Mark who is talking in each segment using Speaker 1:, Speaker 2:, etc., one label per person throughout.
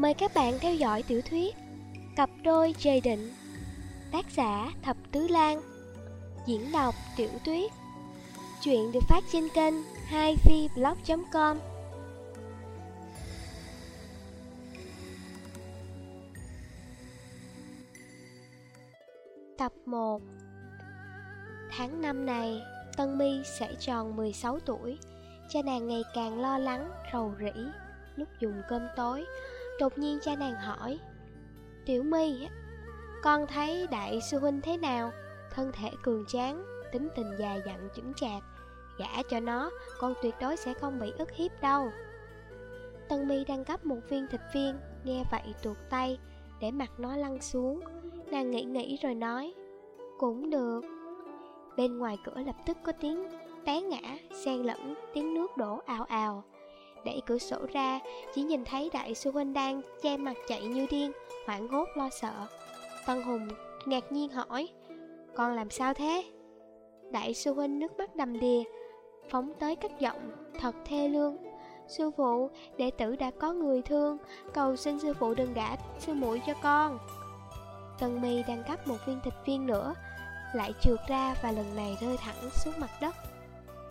Speaker 1: Mời các bạn theo dõi tiểu thuyết Cặp đôi trời định Tác giả Thập Tứ Lan Diễn đọc Tiểu Tuyết. Chuyện được phát trên kênh 2vblog.com Tập 1 Tháng năm này, Tân My sẽ tròn 16 tuổi Cha nàng ngày càng lo lắng, rầu rĩ Lúc dùng cơm tối. Đột nhiên cha nàng hỏi Tiểu My Con thấy đại sư huynh thế nào? Thân thể cường tráng Tính tình già dặn chững chạc Gả cho nó Con tuyệt đối sẽ không bị ức hiếp đâu. Tân My đang gấp một viên thịt viên Nghe vậy tuột tay Để mặt nó lăn xuống. Nàng nghĩ nghĩ rồi nói Cũng được. Bên ngoài cửa lập tức có tiếng té ngã, xen lẫn tiếng nước đổ ào ào. Đẩy cửa sổ ra, chỉ nhìn thấy đại sư huynh đang che mặt chạy như điên, hoảng hốt lo sợ. Tân Hùng ngạc nhiên hỏi, con làm sao thế? Đại sư huynh nước mắt đầm đìa, phóng tới các giọng, thật thê lương. Sư phụ, đệ tử đã có người thương, cầu xin sư phụ đừng gả sư muội cho con. Tân mi đang gắp một viên thịt viên nữa, lại trượt ra và lần này rơi thẳng xuống mặt đất.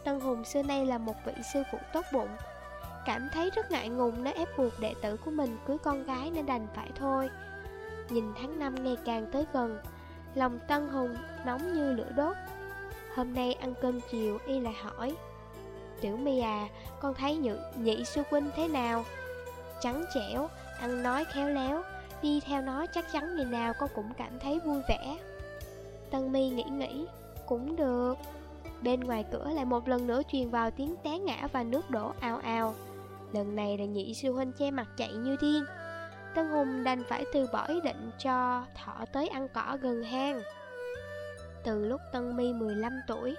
Speaker 1: Tân Hùng xưa nay là một vị sư phụ tốt bụng, Cảm thấy rất ngại ngùng nếu ép buộc đệ tử của mình cưới con gái nên đành phải thôi. Nhìn tháng năm ngày càng tới gần Lòng Tân Hùng nóng như lửa đốt. Hôm nay ăn cơm chiều y lại hỏi Tiểu mi à, con thấy nhị, nhị sư huynh thế nào? Trắng trẻo, ăn nói khéo léo Đi theo nó chắc chắn ngày nào con cũng cảm thấy vui vẻ. Tân mi nghĩ nghĩ Cũng được. Bên ngoài cửa lại một lần nữa truyền vào tiếng té ngã và nước đổ ào ào. Lần này là nhị sư huynh che mặt chạy như điên. Tân Hùng đành phải từ bỏ ý định cho thỏ tới ăn cỏ gần hang. Từ lúc Tân My 15 tuổi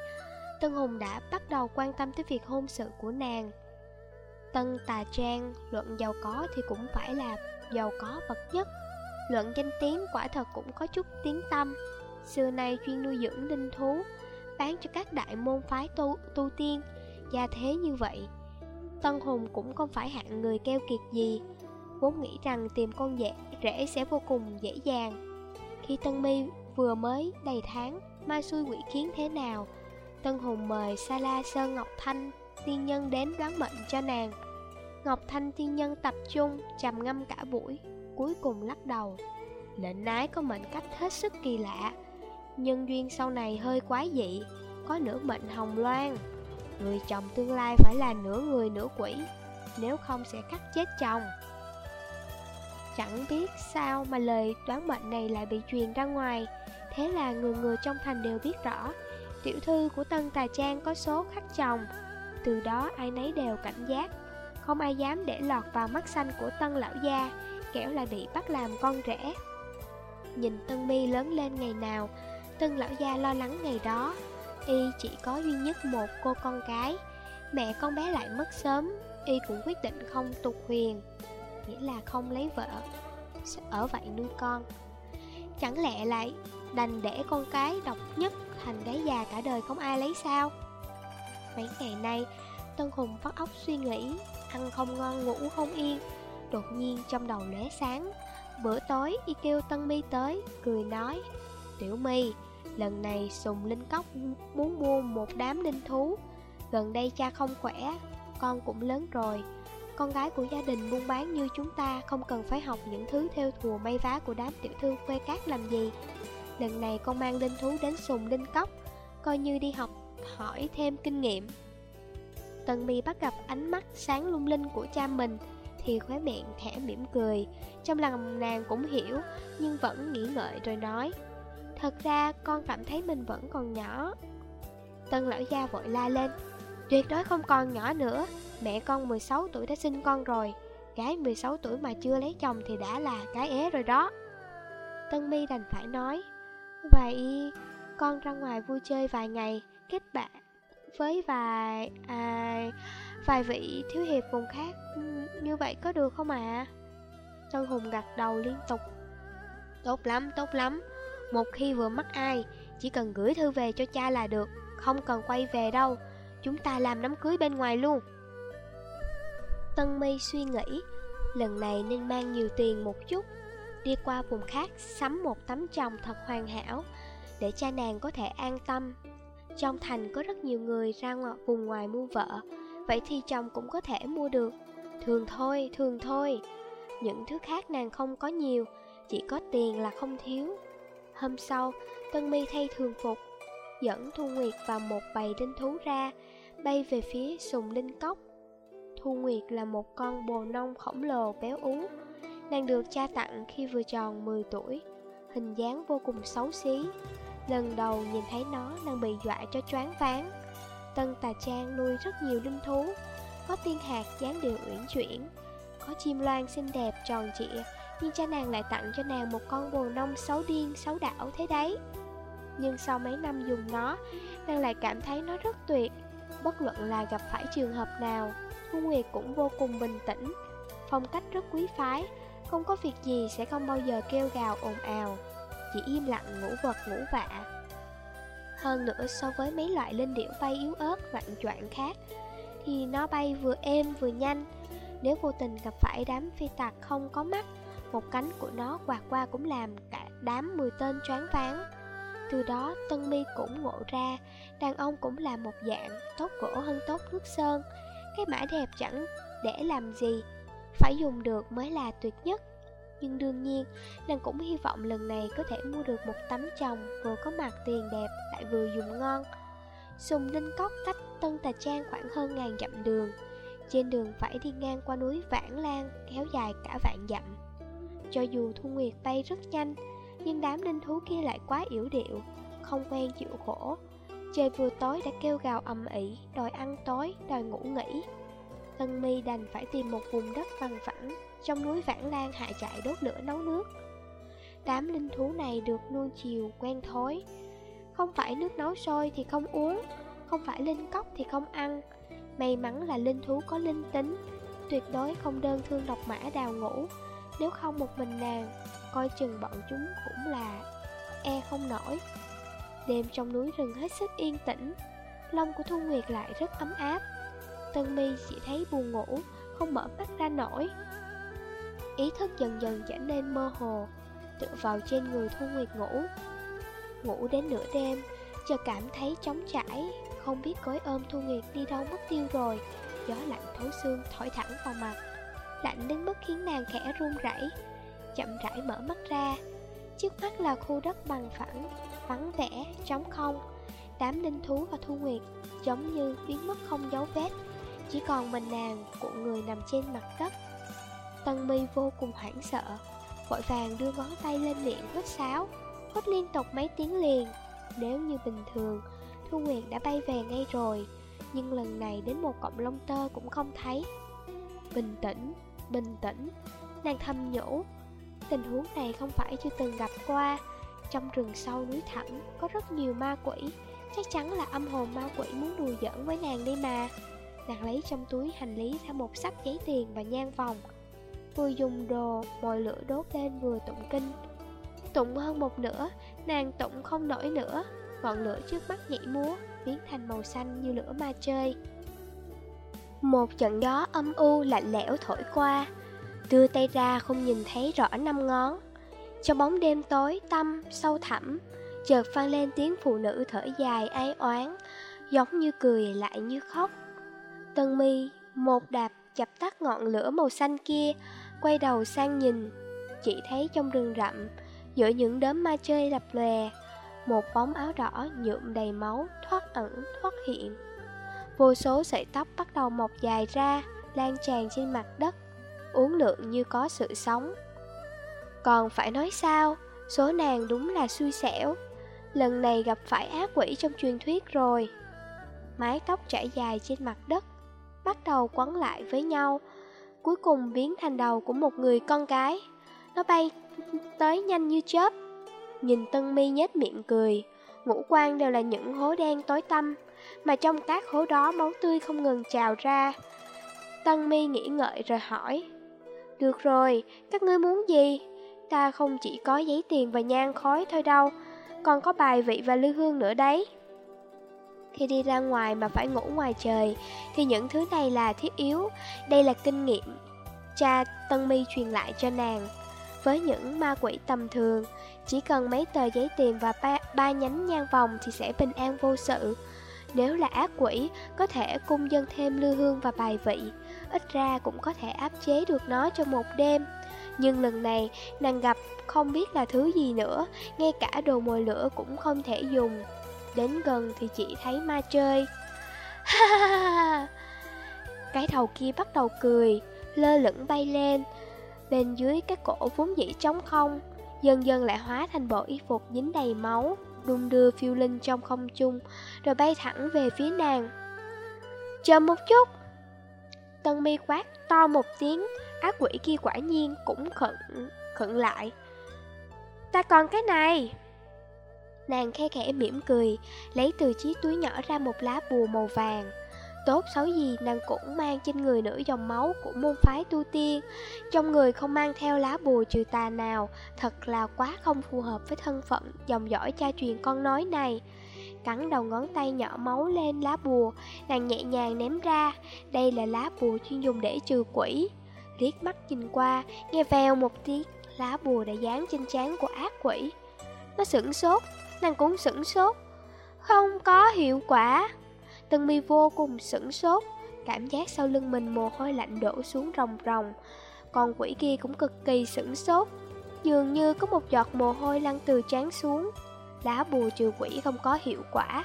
Speaker 1: Tân Hùng đã bắt đầu quan tâm tới việc hôn sự của nàng. Tân Tà Trang luận giàu có thì cũng phải là giàu có bậc nhất. Luận danh tiếng quả thật cũng có chút tiếng tâm Xưa nay chuyên nuôi dưỡng linh thú Bán cho các đại môn phái tu, tu tiên. Gia thế như vậy Tân Hùng cũng không phải hạng người keo kiệt gì. Vốn nghĩ rằng tìm con dễ rễ sẽ vô cùng dễ dàng. Khi Tân My vừa mới đầy tháng, Mai xui quỷ kiến thế nào? Tân Hùng mời Sala Sơn Ngọc Thanh, Tiên nhân đến đoán mệnh cho nàng. Ngọc Thanh tiên nhân tập trung, trầm ngâm cả buổi, Cuối cùng lắc đầu. Lệnh nái có mệnh cách hết sức kỳ lạ Nhân duyên sau này hơi quái dị, Có nửa mệnh hồng loan. Người chồng tương lai phải là nửa người nửa quỷ, Nếu không sẽ cắt chết chồng. Chẳng biết sao mà lời đoán mệnh này lại bị truyền ra ngoài, Thế là người người trong thành đều biết rõ, Tiểu thư của Tân Tà Trang có số khắc chồng. Từ đó ai nấy đều cảnh giác, Không ai dám để lọt vào mắt xanh của Tân Lão Gia, Kẻo lại bị bắt làm con rể. Nhìn Tân Mi lớn lên ngày nào, Tân Lão Gia lo lắng ngày đó Y chỉ có duy nhất một cô con gái. Mẹ con bé lại mất sớm, Y cũng quyết định không tục huyền, Nghĩa là không lấy vợ. Ở vậy nuôi con. Chẳng lẽ lại đành để con cái độc nhất Thành gái già cả đời không ai lấy sao? Mấy ngày nay, Tân Hùng phát óc suy nghĩ, Ăn không ngon ngủ không yên. Đột nhiên trong đầu lóe sáng, Bữa tối y kêu Tân Mi tới, Cười nói, Tiểu Mi Lần này Sùng Linh Cốc muốn mua một đám linh thú. Gần đây cha không khỏe, Con cũng lớn rồi. Con gái của gia đình buôn bán như chúng ta Không cần phải học những thứ theo thùa may vá của đám tiểu thư quê cát làm gì. Lần này con mang linh thú đến Sùng Linh Cốc, Coi như đi học hỏi thêm kinh nghiệm. Tần mì bắt gặp ánh mắt sáng lung linh của cha mình, Thì khóe miệng khẽ mỉm cười. Trong lòng nàng cũng hiểu, Nhưng vẫn nghĩ ngợi rồi nói Thật ra con cảm thấy mình vẫn còn nhỏ. Tân lão gia vội la lên. Tuyệt đối không còn nhỏ nữa. Mẹ con 16 tuổi đã sinh con rồi. Gái 16 tuổi mà chưa lấy chồng thì đã là cái é rồi đó. Tân mi đành phải nói. Vậy con ra ngoài vui chơi vài ngày Kết bạn với vài à, vài vị thiếu hiệp vùng khác. Ừ, như vậy có được không ạ? À? Tân Hùng gật đầu liên tục. Tốt lắm, tốt lắm một khi vừa mắc ai, chỉ cần gửi thư về cho cha là được, không cần quay về đâu. Chúng ta làm đám cưới bên ngoài luôn. Tân My suy nghĩ, Lần này nên mang nhiều tiền một chút. Đi qua vùng khác sắm một tấm chồng thật hoàn hảo Để cha nàng có thể an tâm. Trong thành có rất nhiều người ra ngoài vùng ngoài mua vợ Vậy thì chồng cũng có thể mua được. Thường thôi, thường thôi. Những thứ khác nàng không có nhiều Chỉ có tiền là không thiếu. Hôm sau, Tân Mi thay thường phục Dẫn Thu Nguyệt và một bầy linh thú ra Bay về phía sùng linh cốc. Thu Nguyệt là một con bồ nông khổng lồ béo ú Nàng được cha tặng khi vừa tròn 10 tuổi Hình dáng vô cùng xấu xí. Lần đầu nhìn thấy nó đang bị dọa cho choáng váng. Tân Tà Trang nuôi rất nhiều linh thú Có tiên hạt dáng điệu uyển chuyển Có chim loan xinh đẹp tròn trịa nhưng cha nàng lại tặng cho nàng một con bồ nông xấu điên, xấu đảo thế đấy. Nhưng sau mấy năm dùng nó, Nàng lại cảm thấy nó rất tuyệt. Bất luận là gặp phải trường hợp nào, Thu Nguyệt cũng vô cùng bình tĩnh, Phong cách rất quý phái, Không có việc gì sẽ không bao giờ kêu gào ồn ào, Chỉ im lặng ngủ vật ngủ vạ. Hơn nữa so với mấy loại linh điểu bay yếu ớt, loạn choạng khác, Thì nó bay vừa êm vừa nhanh. Nếu vô tình gặp phải đám phi tạc không có mắt một cánh của nó quạt qua cũng làm cả đám mười tên choáng váng. Từ đó, Tân Mi cũng ngộ ra, Đàn ông cũng là một dạng Tốt gỗ hơn tốt nước sơn. Cái mã đẹp chẳng để làm gì, Phải dùng được mới là tuyệt nhất. Nhưng đương nhiên, Nàng cũng hy vọng lần này có thể mua được một tấm chồng Vừa có mặt tiền đẹp lại vừa dùng ngon. Sùng Linh Cốc cách Tân Tà Trang khoảng hơn ngàn dặm đường. Trên đường phải đi ngang qua núi Vãng Lan, Kéo dài cả vạn dặm. Cho dù Thu Nguyệt bay rất nhanh nhưng đám linh thú kia lại quá yếu điệu, không quen chịu khổ. Trời vừa tối đã kêu gào ầm ĩ, đòi ăn tối, đòi ngủ nghỉ. Tân mi đành phải tìm một vùng đất bằng phẳng, trong núi Vãng Lan hạ trại đốt lửa nấu nước. Đám linh thú này được nuôi chiều quen thói, không phải nước nấu sôi thì không uống, không phải linh cốc thì không ăn. May mắn là linh thú có linh tính, tuyệt đối không đơn thương độc mã đào ngủ, nếu không một mình nàng, Coi chừng bọn chúng cũng là e không nổi. Đêm trong núi rừng hết sức yên tĩnh, Lông của Thu Nguyệt lại rất ấm áp. Tân mi chỉ thấy buồn ngủ, Không mở mắt ra nổi. Ý thức dần dần trở nên mơ hồ, Tựa vào trên người Thu Nguyệt ngủ. Ngủ đến nửa đêm Chờ cảm thấy trống trải, Không biết cối ôm Thu Nguyệt đi đâu mất tiêu rồi. Gió lạnh thấu xương thổi thẳng vào mặt. Lạnh đến mức khiến nàng khẽ run rẩy. Chậm rãi mở mắt ra Trước mắt là khu đất bằng phẳng, vắng vẻ, trống không. Đám linh thú và thu nguyệt giống như biến mất không dấu vết Chỉ còn mình nàng, của người nằm trên mặt đất. Tân mi vô cùng hoảng sợ Vội vàng đưa ngón tay lên miệng hít sáo Hít liên tục mấy tiếng liền. Nếu như bình thường Thu Nguyệt đã bay về ngay rồi Nhưng lần này đến một cọng lông tơ cũng không thấy. Bình tĩnh, bình tĩnh Nàng thầm nhủ. Tình huống này không phải chưa từng gặp qua. Trong rừng sâu núi thẳm có rất nhiều ma quỷ. Chắc chắn là âm hồn ma quỷ muốn đùa giỡn với nàng đi mà. Nàng lấy trong túi hành lý ra một sắp giấy tiền và nhang vòng. Vừa dùng đồ mồi lửa đốt lên vừa tụng kinh. Tụng hơn một nửa, nàng tụng không nổi nữa. Ngọn lửa trước mắt nhảy múa, biến thành màu xanh như lửa ma chơi. Một trận gió âm u lạnh lẽo thổi qua, Đưa tay ra không nhìn thấy rõ năm ngón. Trong bóng đêm tối tăm, sâu thẳm, Chợt vang lên tiếng phụ nữ thở dài ai oán, Giống như cười lại như khóc. Tân mi, một đạp chập tắt ngọn lửa màu xanh kia, Quay đầu sang nhìn. Chỉ thấy trong rừng rậm, Giữa những đốm ma chơi lập lòe, Một bóng áo đỏ nhuộm đầy máu Thoát ẩn, thoát hiện. Vô số sợi tóc bắt đầu mọc dài ra Lan tràn trên mặt đất uống lượng như có sự sống. Còn phải nói sao, số nàng đúng là xui xẻo. Lần này gặp phải ác quỷ trong truyền thuyết rồi. Mái tóc trải dài trên mặt đất, bắt đầu quấn lại với nhau, cuối cùng biến thành đầu của một người con gái. Nó bay tới nhanh như chớp. Nhìn Tân Mi nhếch miệng cười, ngũ quan đều là những hố đen tối tăm, mà trong các hố đó máu tươi không ngừng trào ra. Tân Mi nghĩ ngợi rồi hỏi, được rồi, các ngươi muốn gì? Ta không chỉ có giấy tiền và nhang khói thôi đâu, còn có bài vị và lưu hương nữa đấy. Khi đi ra ngoài mà phải ngủ ngoài trời, thì những thứ này là thiết yếu, đây là kinh nghiệm. cha Tân Mi truyền lại cho nàng. Với những ma quỷ tầm thường, chỉ cần mấy tờ giấy tiền và ba, ba nhánh nhang vòng thì sẽ bình an vô sự. Nếu là ác quỷ, có thể cung dân thêm lưu hương và bài vị, ít ra cũng có thể áp chế được nó trong một đêm. Nhưng lần này, nàng gặp không biết là thứ gì nữa, ngay cả đồ mồi lửa cũng không thể dùng. Đến gần thì chỉ thấy ma chơi. Cái đầu kia bắt đầu cười, lơ lửng bay lên. Bên dưới cái cổ vốn dĩ trống không, dần dần lại hóa thành bộ y phục dính đầy máu, đung đưa phiêu linh trong không trung, rồi bay thẳng về phía nàng. Chờ một chút! Tân mi quát to một tiếng, ác quỷ kia quả nhiên cũng khẩn, khẩn lại. Ta còn cái này! Nàng khe khẽ mỉm cười, lấy từ chiếc túi nhỏ ra một lá bùa màu vàng. Tốt xấu gì nàng cũng mang trên người nửa dòng máu của môn phái tu tiên. Trong người không mang theo lá bùa trừ tà nào, Thật là quá không phù hợp với thân phận dòng dõi cha truyền con nói này. Cắn đầu ngón tay nhỏ máu lên lá bùa, Nàng nhẹ nhàng ném ra. Đây là lá bùa chuyên dùng để trừ quỷ. Liếc mắt nhìn qua, Nghe vèo một tiếng, Lá bùa đã dán trên trán của ác quỷ. Nó sửng sốt, Nàng cũng sửng sốt. Không có hiệu quả. Tân mi vô cùng sửng sốt Cảm giác sau lưng mình mồ hôi lạnh đổ xuống ròng ròng. Còn quỷ kia cũng cực kỳ sửng sốt Dường như có một giọt mồ hôi lăn từ trán xuống. Lá bùa trừ quỷ không có hiệu quả.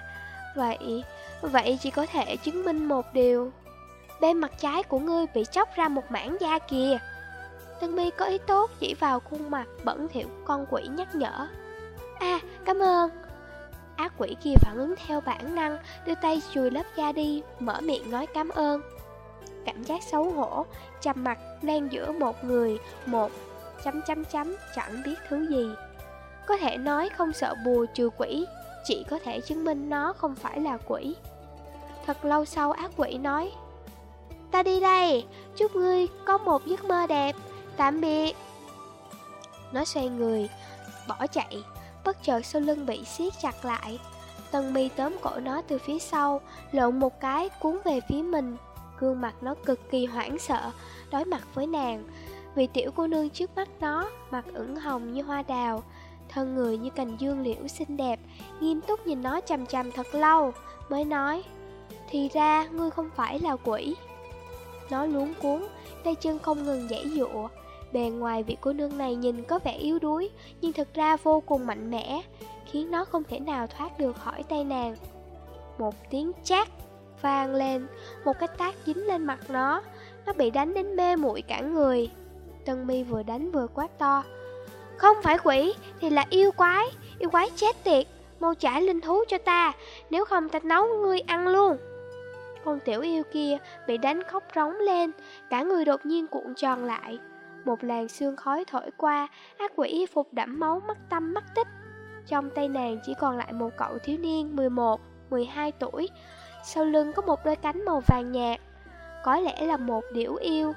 Speaker 1: Vậy, vậy chỉ có thể chứng minh một điều. Bên mặt trái của ngươi bị chóc ra một mảng da kìa. Tân mi có ý tốt chỉ vào khuôn mặt bẩn thỉu con quỷ nhắc nhở. À, cảm ơn. Ác quỷ kia phản ứng theo bản năng, đưa tay chùi lớp da đi, mở miệng nói cảm ơn. Cảm giác xấu hổ, chầm mặt lan giữa một người, một chấm chấm chấm chẳng biết thứ gì. Có thể nói không sợ bùa trừ quỷ, chỉ có thể chứng minh nó không phải là quỷ. Thật lâu sau ác quỷ nói, Ta đi đây, chúc ngươi có một giấc mơ đẹp, tạm biệt. Nó xoay người, bỏ chạy, bất chợt sau lưng bị siết chặt lại. Tân mi tóm cổ nó từ phía sau, lộn một cái cuốn về phía mình. Gương mặt nó cực kỳ hoảng sợ, đối mặt với nàng. Vì tiểu cô nương trước mắt nó, mặt ửng hồng như hoa đào, thân người như cành dương liễu xinh đẹp, nghiêm túc nhìn nó chằm chằm thật lâu, mới nói, thì ra ngươi không phải là quỷ. Nó luống cuốn, tay chân không ngừng dãy dụa, Bề ngoài vị cô nương này nhìn có vẻ yếu đuối, nhưng thực ra vô cùng mạnh mẽ, khiến nó không thể nào thoát được khỏi tay nàng. Một tiếng chát vang lên, một cái tác dính lên mặt nó, nó bị đánh đến mê muội cả người. Tân mi vừa đánh vừa quát to. Không phải quỷ, thì là yêu quái, yêu quái chết tiệt, mau trả linh thú cho ta, nếu không ta nấu ngươi ăn luôn. Con tiểu yêu kia bị đánh khóc rống lên, cả người đột nhiên cuộn tròn lại, một làn sương khói thổi qua, ác quỷ y phục đẫm máu mất tâm mất tích. Trong tay nàng chỉ còn lại một cậu thiếu niên 11, 12 tuổi. Sau lưng có một đôi cánh màu vàng nhạt, có lẽ là một điểu yêu.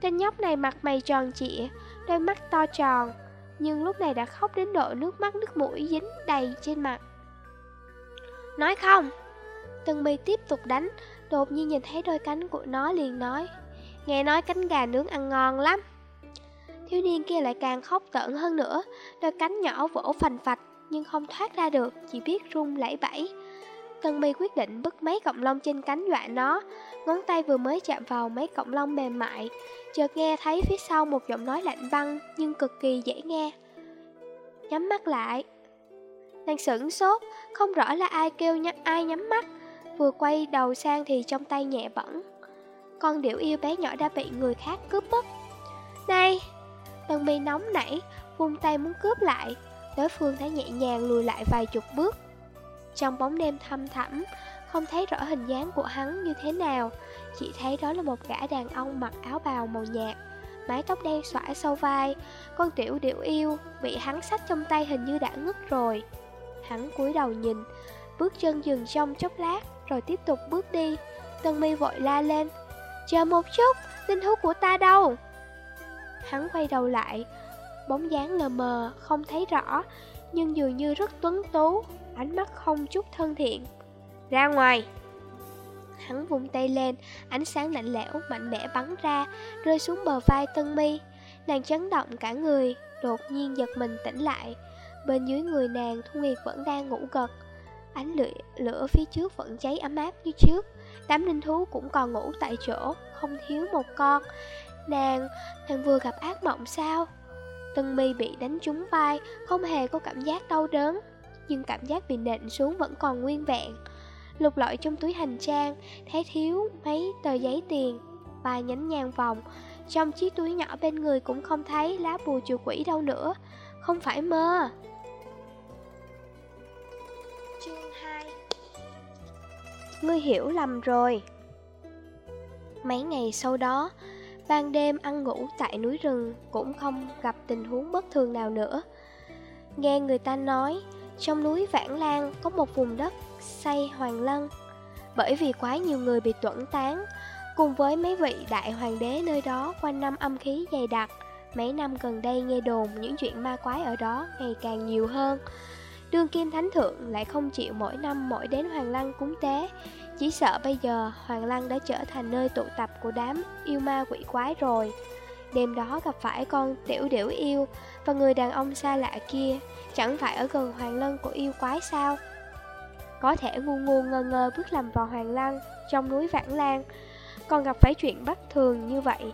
Speaker 1: Tên nhóc này mặt mày tròn trịa, đôi mắt to tròn, nhưng lúc này đã khóc đến độ nước mắt nước mũi dính đầy trên mặt. Nói không? Tân mi tiếp tục đánh, đột nhiên nhìn thấy đôi cánh của nó liền nói Nghe nói cánh gà nướng ăn ngon lắm Thiếu niên kia lại càng khóc tợn hơn nữa. Đôi cánh nhỏ vỗ phành phạch, Nhưng không thoát ra được, Chỉ biết rung lẫy bẫy Tân mi quyết định bứt mấy cọng lông trên cánh dọa nó. Ngón tay vừa mới chạm vào mấy cọng lông mềm mại, Chợt nghe thấy phía sau một giọng nói lạnh băng, Nhưng cực kỳ dễ nghe. Nhắm mắt lại. Nàng sửng sốt, Không rõ là ai kêu nhắc ai nhắm mắt. Vừa quay đầu sang thì trong tay nhẹ bẩn Con điểu yêu bé nhỏ đã bị người khác cướp mất. Này Tân mi nóng nảy, vung tay muốn cướp lại Đối phương thấy nhẹ nhàng lùi lại vài chục bước. Trong bóng đêm thâm thẳm Không thấy rõ hình dáng của hắn như thế nào Chỉ thấy đó là một gã đàn ông mặc áo bào màu nhạt Mái tóc đen xõa sau vai Con tiểu điểu yêu Bị hắn sách trong tay hình như đã ngất rồi. Hắn cúi đầu nhìn Bước chân dừng trong chốc lát Rồi tiếp tục bước đi. Tân mi vội la lên Chờ một chút, tinh thú của ta đâu? Hắn quay đầu lại Bóng dáng lờ mờ, không thấy rõ Nhưng dường như rất tuấn tú Ánh mắt không chút thân thiện Ra ngoài Hắn vung tay lên, ánh sáng lạnh lẽo mạnh mẽ bắn ra, rơi xuống bờ vai Tân Mi. Nàng chấn động cả người, đột nhiên giật mình tỉnh lại. Bên dưới người nàng Thu Nguyệt vẫn đang ngủ gật. Ánh lửa, lửa phía trước vẫn cháy ấm áp như trước. Đám linh thú cũng còn ngủ tại chỗ, không thiếu một con. Nàng, nàng vừa gặp ác mộng sao? Tân mi bị đánh trúng vai, không hề có cảm giác đau đớn, nhưng cảm giác bị nện xuống vẫn còn nguyên vẹn. Lục lọi trong túi hành trang, thấy thiếu mấy tờ giấy tiền, ba nhánh nhang vòng. Trong chiếc túi nhỏ bên người cũng không thấy lá bùa trừ quỷ đâu nữa, không phải mơ. Chương 2 Ngươi hiểu lầm rồi Mấy ngày sau đó Ban đêm ăn ngủ tại núi rừng Cũng không gặp tình huống bất thường nào nữa. Nghe người ta nói, Trong núi Vãng Lan Có một vùng đất xây hoàng lân. Bởi vì quá nhiều người bị tuẫn tán, Cùng với mấy vị đại hoàng đế nơi đó Quanh năm âm khí dày đặc, Mấy năm gần đây nghe đồn Những chuyện ma quái ở đó ngày càng nhiều hơn. Đương kim thánh thượng lại không chịu mỗi năm mỗi đến Hoàng Lăng cúng tế. Chỉ sợ bây giờ Hoàng Lăng đã trở thành nơi tụ tập của đám yêu ma quỷ quái rồi. Đêm đó gặp phải con tiểu điểu yêu Và người đàn ông xa lạ kia. Chẳng phải ở gần Hoàng Lăng của yêu quái sao? Có thể ngu ngu ngơ ngơ bước lầm vào Hoàng Lăng Trong núi Vãng Lan. Còn gặp phải chuyện bất thường như vậy,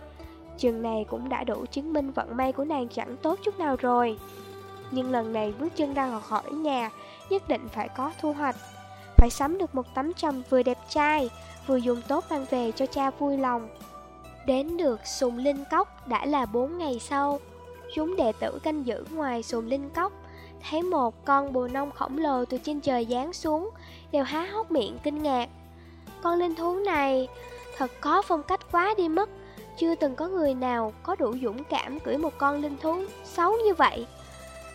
Speaker 1: Chừng này cũng đã đủ chứng minh vận may của nàng chẳng tốt chút nào rồi nhưng lần này bước chân ra khỏi nhà, Nhất định phải có thu hoạch. Phải sắm được một tấm chồng vừa đẹp trai, Vừa dùng tốt mang về cho cha vui lòng. Đến được sùng linh cốc đã là 4 ngày sau. Chúng đệ tử canh giữ ngoài sùng linh cốc, Thấy một con bồ nông khổng lồ từ trên trời giáng xuống, Đều há hốc miệng kinh ngạc. Con linh thú này, thật có phong cách quá đi mất. Chưa từng có người nào có đủ dũng cảm cưỡi một con linh thú xấu như vậy.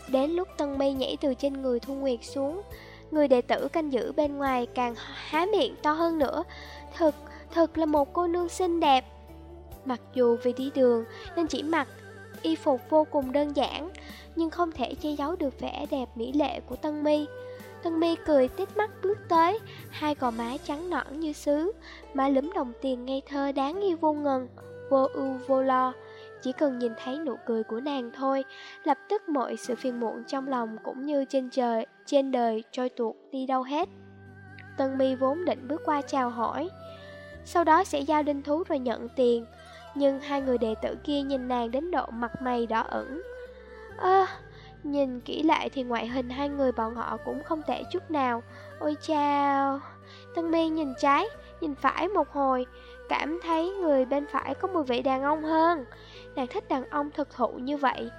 Speaker 1: Đến lúc Tân mi nhảy từ trên người Thu Nguyệt xuống Người đệ tử canh giữ bên ngoài càng há miệng to hơn nữa. Thực, thực là một cô nương xinh đẹp. Mặc dù vì đi đường nên chỉ mặc y phục vô cùng đơn giản Nhưng không thể che giấu được vẻ đẹp mỹ lệ của Tân Mi Tân Mi cười tít mắt bước tới Hai gò má trắng nõn như sứ Má lúm đồng tiền ngây thơ đáng yêu vô ngần Vô ưu vô lo chỉ cần nhìn thấy nụ cười của nàng thôi, lập tức mọi sự phiền muộn trong lòng cũng như trên trời, trên đời trôi tuột đi đâu hết. Tân mi vốn định bước qua chào hỏi, sau đó sẽ giao linh thú rồi nhận tiền. Nhưng hai người đệ tử kia nhìn nàng đến độ mặt mày đỏ ửng. Ơ, nhìn kỹ lại thì ngoại hình hai người bọn họ cũng không tệ chút nào. Ôi chao! Tân mi nhìn trái, nhìn phải một hồi, cảm thấy người bên phải có mùi vị đàn ông hơn. Nàng thích đàn ông thực thụ như vậy.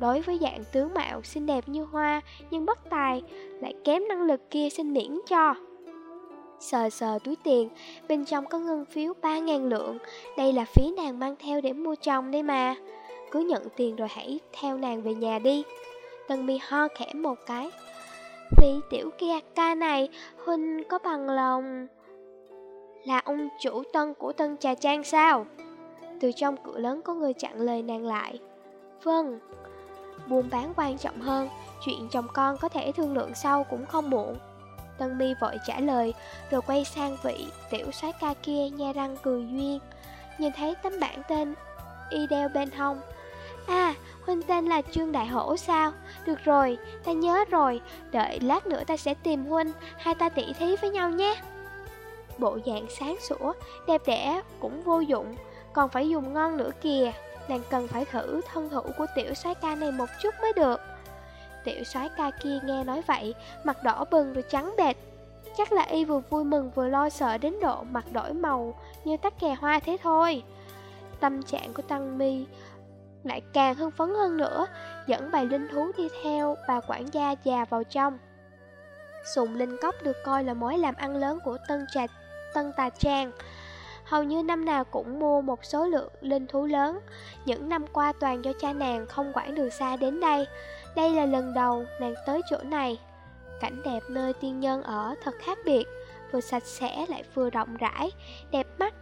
Speaker 1: Đối với dạng tướng mạo xinh đẹp như hoa, Nhưng bất tài, Lại kém năng lực kia xin miễn cho. Sờ sờ túi tiền, Bên trong có ngân phiếu 3.000 lượng. Đây là phí nàng mang theo để mua chồng đây mà. Cứ nhận tiền rồi hãy theo nàng về nhà đi. Tân mi ho khẽ một cái. Vị tiểu kia ca này, Huynh có bằng lòng Là ông chủ tân của tân trà trang sao? Từ trong cửa lớn có người chặn lời nàng lại. Vâng Buôn bán quan trọng hơn Chuyện chồng con có thể thương lượng sau cũng không muộn. Tân mi vội trả lời Rồi quay sang vị tiểu soái ca kia nha răng cười duyên. Nhìn thấy tấm bảng tên Y đeo bên hông. À, huynh tên là Trương Đại Hổ sao? Được rồi, ta nhớ rồi Đợi lát nữa ta sẽ tìm huynh Hai ta tỉ thí với nhau nhé. Bộ dạng sáng sủa, đẹp đẽ, cũng vô dụng còn phải dùng ngon nữa kìa Nàng cần phải thử thân thủ của tiểu soái ca này một chút mới được. Tiểu soái ca kia nghe nói vậy, Mặt đỏ bừng rồi trắng bệt Chắc là y vừa vui mừng vừa lo sợ đến độ mặt đổi màu, Như tắc kè hoa thế thôi. Tâm trạng của Tăng Mi lại càng hưng phấn hơn nữa, Dẫn bài linh thú đi theo bà quản gia già vào trong. Sùng linh cốc được coi là mối làm ăn lớn của Tân trạch, Tân Tà Trang hầu như năm nào cũng mua một số lượng linh thú lớn. Những năm qua toàn do cha nàng không quản đường xa đến đây. Đây là lần đầu nàng tới chỗ này. Cảnh đẹp nơi tiên nhân ở thật khác biệt, vừa sạch sẽ lại vừa rộng rãi, đẹp mắt.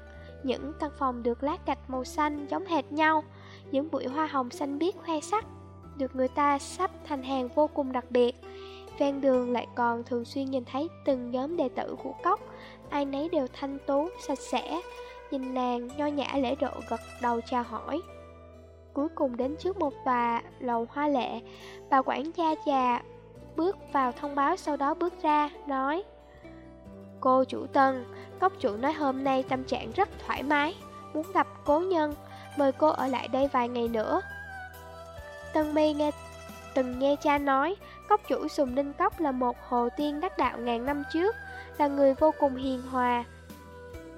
Speaker 1: Những căn phòng được lát gạch màu xanh giống hệt nhau, những bụi hoa hồng xanh biếc khoe sắc, được người ta sắp thành hàng vô cùng đặc biệt. Ven đường lại còn thường xuyên nhìn thấy từng nhóm đệ tử của cốc ai nấy đều thanh tú, sạch sẽ. Nhìn nàng nho nhã lễ độ gật đầu chào hỏi. Cuối cùng đến trước một tòa lầu hoa lệ. Bà quản gia già bước vào thông báo sau đó bước ra, nói Cô chủ Tân, cốc chủ nói hôm nay tâm trạng rất thoải mái Muốn gặp cố nhân, mời cô ở lại đây vài ngày nữa. Tân mi nghe từng nghe cha nói Cốc chủ Sùng Ninh Cốc là một hồ tiên đắc đạo ngàn năm trước là người vô cùng hiền hòa.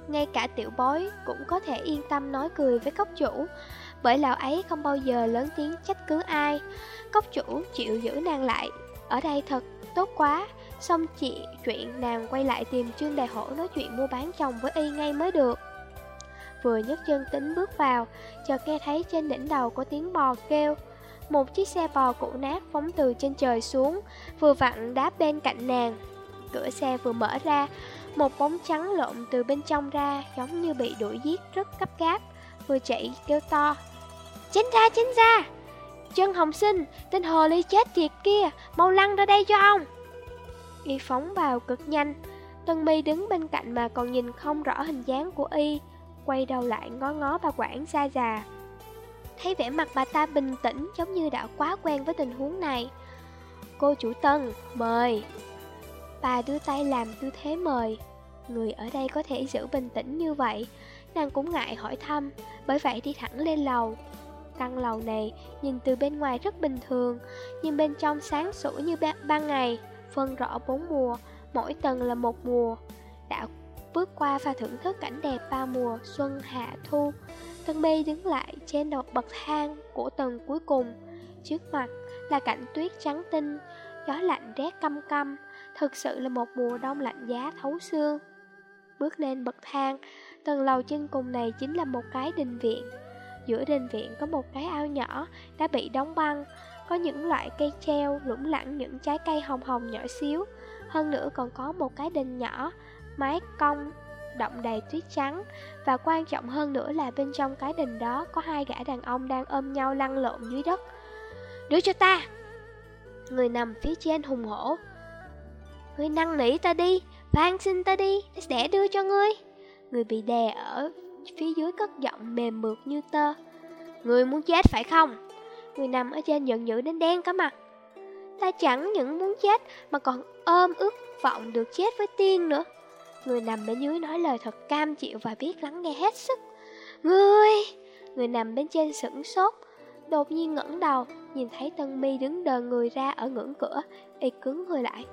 Speaker 1: Ngay cả tiểu bối cũng có thể yên tâm nói cười với cốc chủ Bởi lão ấy không bao giờ lớn tiếng trách cứ ai. Cốc chủ chịu giữ nàng lại Ở đây thật tốt quá. Xong chị chuyện nàng quay lại tìm Trương Đại Hổ nói chuyện mua bán chồng với y ngay mới được. Vừa nhấc chân tính bước vào Chợt nghe thấy trên đỉnh đầu có tiếng bò kêu. Một chiếc xe bò cũ nát phóng từ trên trời xuống, vừa vặn đáp bên cạnh nàng. Cửa xe vừa mở ra, một bóng trắng lộn từ bên trong ra giống như bị đuổi giết rất gấp gáp, vừa chạy kêu to. Tránh ra, tránh ra! Chân hồng sinh, tên hồ ly chết tiệt kia, mau lăn ra đây cho ông! Y phóng vào cực nhanh, Tân mi đứng bên cạnh mà còn nhìn không rõ hình dáng của Y, quay đầu lại ngó ngó bà quản xa già. Thấy vẻ mặt bà ta bình tĩnh giống như đã quá quen với tình huống này Cô chủ Tân, mời Bà đưa tay làm tư thế mời. Người ở đây có thể giữ bình tĩnh như vậy. Nàng cũng ngại hỏi thăm Bởi vậy đi thẳng lên lầu. Căn lầu này nhìn từ bên ngoài rất bình thường Nhưng bên trong sáng sủa như ban ngày Phân rõ bốn mùa Mỗi tầng là một mùa. Đã bước qua và thưởng thức cảnh đẹp ba mùa Xuân, hạ, thu. Tân Bi đứng lại trên đầu bậc thang của tầng cuối cùng. Trước mặt là cảnh tuyết trắng tinh Gió lạnh rét căm căm. Thực sự là một mùa đông lạnh giá thấu xương. Bước lên bậc thang, Tầng lầu trên cùng này chính là một cái đình viện. Giữa đình viện có một cái ao nhỏ đã bị đóng băng, Có những loại cây treo lủng lẳng những trái cây hồng hồng nhỏ xíu. Hơn nữa còn có một cái đình nhỏ, Mái cong động đầy tuyết trắng. Và quan trọng hơn nữa là bên trong cái đình đó có hai gã đàn ông đang ôm nhau lăn lộn dưới đất. Đưa cho ta! Người nằm phía trên hùng hổ. Người năn nỉ ta đi, van xin ta đi Sẽ đưa cho ngươi. Người bị đè ở phía dưới cất giọng mềm mượt như tơ. Người muốn chết phải không? Người nằm ở trên giận dữ đến đen cả mặt. Ta chẳng những muốn chết, Mà còn ôm ước vọng được chết với tiên nữa. Người nằm bên dưới nói lời thật cam chịu và biết lắng nghe hết sức. Người Người nằm bên trên sửng sốt, Đột nhiên ngẩng đầu, Nhìn thấy Tân mi đứng đờ người ra ở ngưỡng cửa, Y cứng người lại.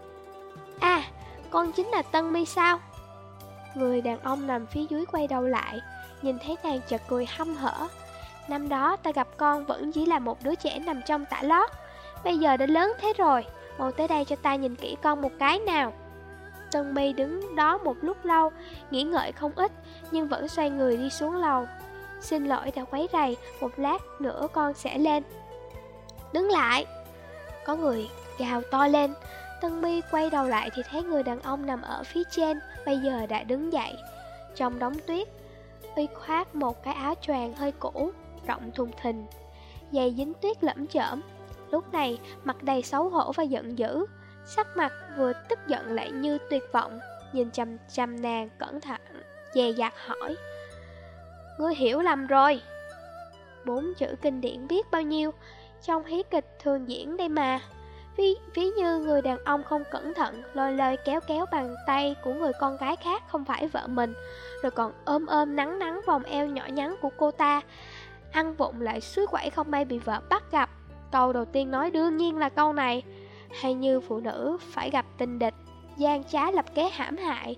Speaker 1: À con chính là Tân mi sao Người đàn ông nằm phía dưới quay đầu lại Nhìn thấy nàng chợt cười hăm hở Năm đó ta gặp con vẫn chỉ là một đứa trẻ nằm trong tả lót Bây giờ đã lớn thế rồi Mau tới đây cho ta nhìn kỹ con một cái nào Tân mi đứng đó một lúc lâu, nghĩ ngợi không ít, nhưng vẫn xoay người đi xuống lầu. Xin lỗi đã quấy rầy, một lát nữa con sẽ lên. Đứng lại! Có người gào to lên. Tân mi quay đầu lại thì thấy người đàn ông nằm ở phía trên, bây giờ đã đứng dậy. Trong đống tuyết, y khoác một cái áo choàng hơi cũ, rộng thùng thình. Giày dính tuyết lẫm chởm. Lúc này, mặt đầy xấu hổ và giận dữ. Sắc mặt vừa tức giận lại như tuyệt vọng Nhìn chăm chăm nàng cẩn thận Dè dặt hỏi Ngươi hiểu lầm rồi Bốn chữ kinh điển biết bao nhiêu Trong hí kịch thường diễn đây mà Ví, ví như người đàn ông không cẩn thận Lôi lời kéo kéo bàn tay của người con gái khác Không phải vợ mình Rồi còn ôm ôm nắng nắng vòng eo nhỏ nhắn của cô ta Ăn vụng lại suối quẩy không may bị vợ bắt gặp Câu đầu tiên nói đương nhiên là câu này hay như phụ nữ phải gặp tình địch, gian trá lập kế hãm hại.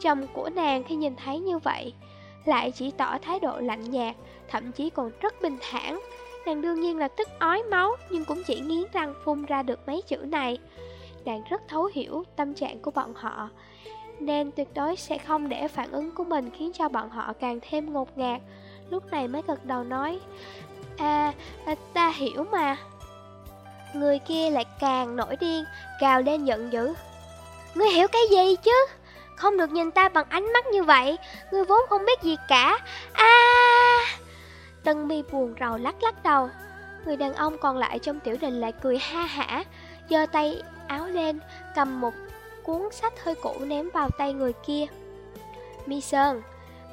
Speaker 1: Chồng của nàng khi nhìn thấy như vậy, lại chỉ tỏ thái độ lạnh nhạt, thậm chí còn rất bình thản. Nàng đương nhiên là tức ói máu, nhưng cũng chỉ nghiến răng phun ra được mấy chữ này. Nàng rất thấu hiểu tâm trạng của bọn họ, nên tuyệt đối sẽ không để phản ứng của mình khiến cho bọn họ càng thêm ngột ngạt. Lúc này mới gật đầu nói, À, à ta hiểu mà. Người kia lại càng nổi điên, gào lên giận dữ. Ngươi hiểu cái gì chứ? Không được nhìn ta bằng ánh mắt như vậy, ngươi vốn không biết gì cả. A! Tân mi buồn rầu lắc lắc đầu. Người đàn ông còn lại trong tiểu đình lại cười ha hả, giơ tay áo lên, cầm một cuốn sách hơi cũ ném vào tay người kia. Mi Sơn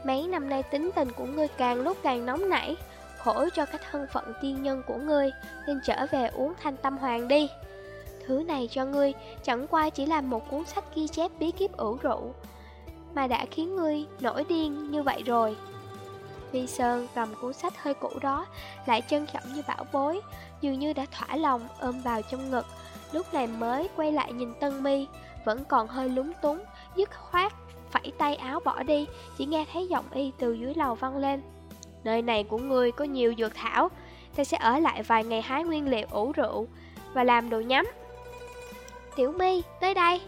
Speaker 1: Mấy năm nay tính tình của ngươi càng lúc càng nóng nảy Khổ cho cái thân phận tiên nhân của ngươi Nên trở về uống thanh tâm hoàng đi Thứ này cho ngươi chẳng qua chỉ là một cuốn sách ghi chép bí kíp ủ rượu Mà đã khiến ngươi nổi điên như vậy rồi Vi Sơn cầm cuốn sách hơi cũ đó, Lại trân trọng như bảo bối, Dường như đã thỏa lòng ôm vào trong ngực. Lúc này mới quay lại nhìn Tân Mi, Vẫn còn hơi lúng túng, Dứt khoát Phẩy tay áo bỏ đi, Chỉ nghe thấy giọng y từ dưới lầu văng lên. Nơi này của ngươi có nhiều dược thảo, Ta sẽ ở lại vài ngày hái nguyên liệu ủ rượu Và làm đồ nhắm. Tiểu mi, tới đây.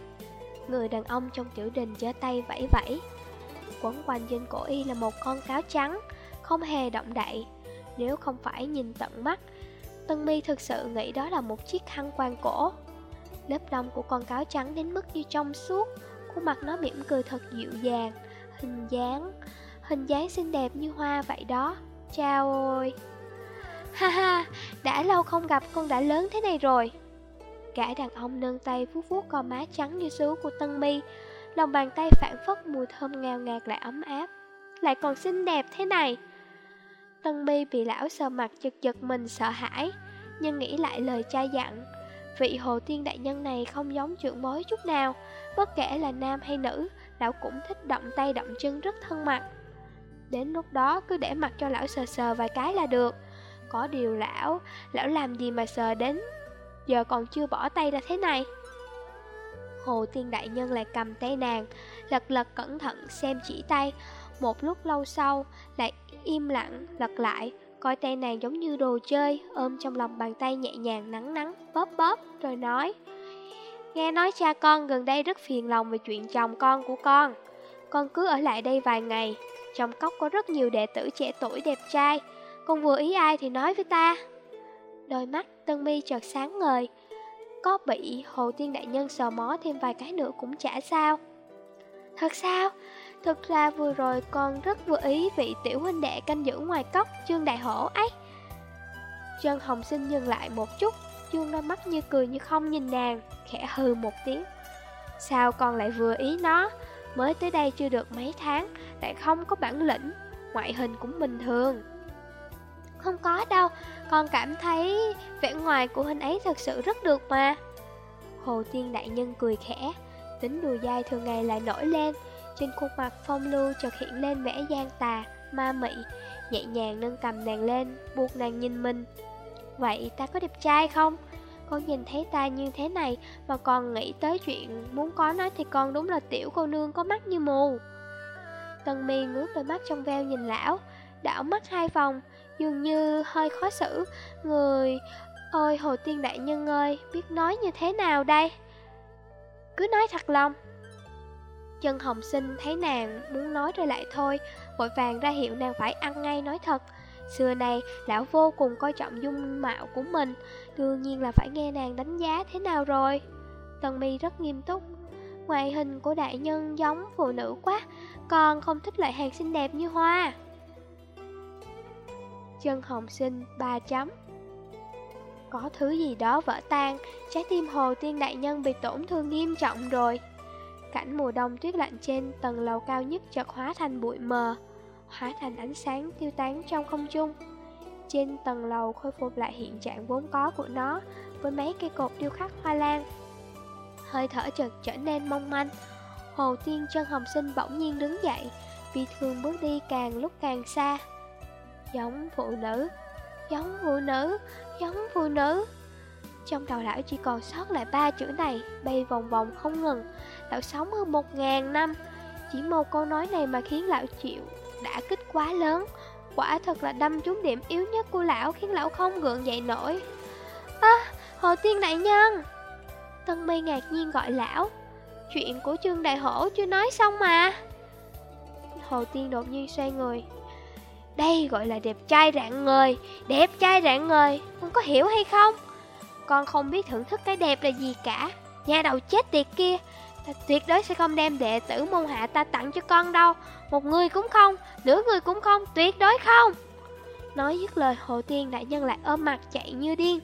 Speaker 1: Người đàn ông trong tiểu đình giơ tay vẫy vẫy. Quấn quanh trên cổ y là một con cáo trắng Không hề động đậy. Nếu không phải nhìn tận mắt Tân mi thực sự nghĩ đó là một chiếc khăn quàng cổ. Lớp lông của con cáo trắng đến mức như trong suốt Khuôn mặt nó mỉm cười thật dịu dàng Hình dáng Hình dáng xinh đẹp như hoa vậy đó. Chào ôi Ha ha, đã lâu không gặp con đã lớn thế này rồi. Cả đàn ông nâng tay vuốt vuốt con má trắng như sứ của Tân Mi Lòng bàn tay phản phất mùi thơm ngào ngạt lại ấm áp. Lại còn xinh đẹp thế này. Tân Mi bị lão sờ mặt chật giật mình sợ hãi, Nhưng nghĩ lại lời cha dặn, Vị hồ tiên đại nhân này không giống trưởng bối chút nào, Bất kể là nam hay nữ, Lão cũng thích động tay động chân rất thân mật. Đến lúc đó cứ để mặc cho lão sờ sờ vài cái là được. Có điều lão Lão làm gì mà sờ đến, Giờ còn chưa bỏ tay ra thế này? Hồ tiên đại nhân lại cầm tay nàng, Lật lật cẩn thận xem chỉ tay. Một lúc lâu sau, Lại im lặng, lật lại, Coi tay nàng giống như đồ chơi, Ôm trong lòng bàn tay nhẹ nhàng, nắng nắng, Bóp bóp, rồi nói, Nghe nói cha con gần đây rất phiền lòng Về chuyện chồng con của con. Con cứ ở lại đây vài ngày, Trong cốc có rất nhiều đệ tử trẻ tuổi đẹp trai. Con vừa ý ai thì nói với ta. Đôi mắt Tân Mi chợt sáng ngời có bị Hồ Tiên Đại Nhân sờ mó thêm vài cái nữa cũng chả sao. Thật sao? Thực ra vừa rồi con rất vừa ý vị tiểu huynh đệ canh giữ ngoài cốc Trương Đại Hổ ấy. Chân Hồng Sinh dừng lại một chút Dương đôi mắt như cười như không nhìn nàng, Khẽ hừ một tiếng. Sao con lại vừa ý nó? Mới tới đây chưa được mấy tháng, Lại không có bản lĩnh, Ngoại hình cũng bình thường. Không có đâu Con cảm thấy vẻ ngoài của hình ấy thật sự rất được mà Hồ Tiên Đại Nhân cười khẽ Tính đùa dai thường ngày lại nổi lên Trên khuôn mặt phong lưu chợt hiện lên vẻ gian tà, ma mị Nhẹ nhàng nâng cầm nàng lên, buộc nàng nhìn mình Vậy ta có đẹp trai không? Con nhìn thấy ta như thế này mà còn nghĩ tới chuyện muốn có nó thì con đúng là tiểu cô nương có mắt như mù. Tân mi ngước đôi mắt trong veo nhìn lão, đảo mắt hai vòng, dường như hơi khó xử. Người, ôi Hồ Tiên Đại Nhân ơi, biết nói như thế nào đây? Cứ nói thật lòng. Chân hồng sinh thấy nàng muốn nói rồi lại thôi, vội vàng ra hiệu nàng phải ăn ngay nói thật. Xưa nay, lão vô cùng coi trọng dung mạo của mình, đương nhiên là phải nghe nàng đánh giá thế nào rồi. Tần mi rất nghiêm túc. Ngoại hình của đại nhân giống phụ nữ quá, còn không thích loại hàng xinh đẹp như hoa. Chân hồng sinh ba chấm Có thứ gì đó vỡ tan, trái tim hồ tiên đại nhân bị tổn thương nghiêm trọng rồi. Cảnh mùa đông tuyết lạnh trên tầng lầu cao nhất chợt hóa thành bụi mờ hóa thành ánh sáng tiêu tán trong không trung. Trên tầng lầu khôi phục lại hiện trạng vốn có của nó với mấy cây cột điêu khắc hoa lan. Hơi thở chợt trở nên mong manh. Hồ Tiên chân hồng sinh bỗng nhiên đứng dậy, vì thường bước đi càng lúc càng xa. Giống phụ nữ, giống phụ nữ, giống phụ nữ. Trong đầu lão chỉ còn sót lại ba chữ này, bay vòng vòng không ngừng. Lão sống hơn một ngàn năm, chỉ một câu nói này mà khiến lão chịu đã kích quá lớn. Quả thật là đâm trúng điểm yếu nhất của lão Khiến lão không gượng dậy nổi. À, Hồ Tiên Đại Nhân! Tân mây ngạc nhiên gọi lão. Chuyện của Trương Đại Hổ chưa nói xong mà. Hồ Tiên đột nhiên xoay người. Đây gọi là đẹp trai rạng ngời. Đẹp trai rạng ngời Con có hiểu hay không? Con không biết thưởng thức cái đẹp là gì cả. Nhà đầu chết tiệt kia Ta tuyệt đối sẽ không đem đệ tử môn hạ ta tặng cho con đâu. Một người cũng không, nửa người cũng không, tuyệt đối không. Nói dứt lời Hồ Tiên đại nhân lại ôm mặt chạy như điên.